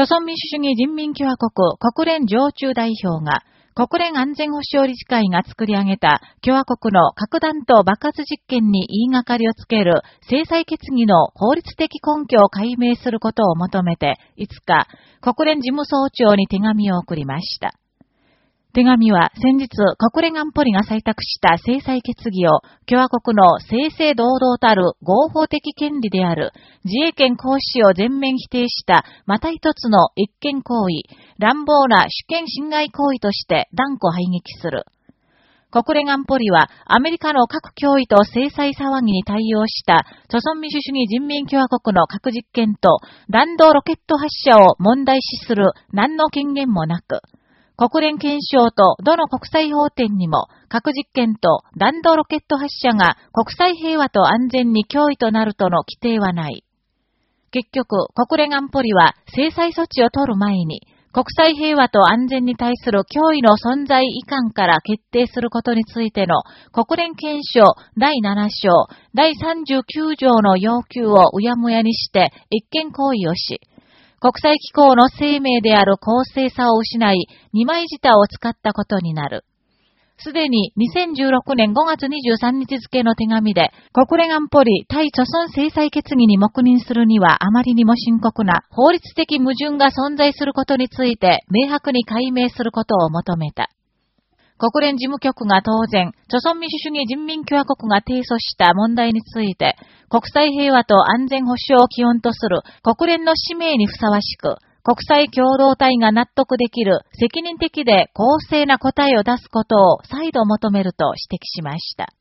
朝鮮民主主義人民共和国国連常駐代表が、国連安全保障理事会が作り上げた共和国の核弾頭爆発実験に言いがかりをつける制裁決議の法律的根拠を解明することを求めて、5日、国連事務総長に手紙を送りました。手紙は先日国連安保理が採択した制裁決議を共和国の正々堂々たる合法的権利である自衛権行使を全面否定したまた一つの一見行為、乱暴な主権侵害行為として断固排撃する。国連安保理はアメリカの核脅威と制裁騒ぎに対応した朝鮮民主主義人民共和国の核実験と弾道ロケット発射を問題視する何の権限もなく、国連憲章とどの国際法典にも核実験と弾道ロケット発射が国際平和と安全に脅威となるとの規定はない。結局、国連安保理は制裁措置を取る前に国際平和と安全に対する脅威の存在遺憾から決定することについての国連憲章第7章第39条の要求をうやむやにして一見行為をし、国際機構の生命である公正さを失い、二枚舌を使ったことになる。すでに2016年5月23日付の手紙で、国連安保理対著存制裁決議に黙認するにはあまりにも深刻な法律的矛盾が存在することについて明白に解明することを求めた。国連事務局が当然、朝鮮民主主義人民共和国が提訴した問題について、国際平和と安全保障を基本とする国連の使命にふさわしく、国際共同体が納得できる責任的で公正な答えを出すことを再度求めると指摘しました。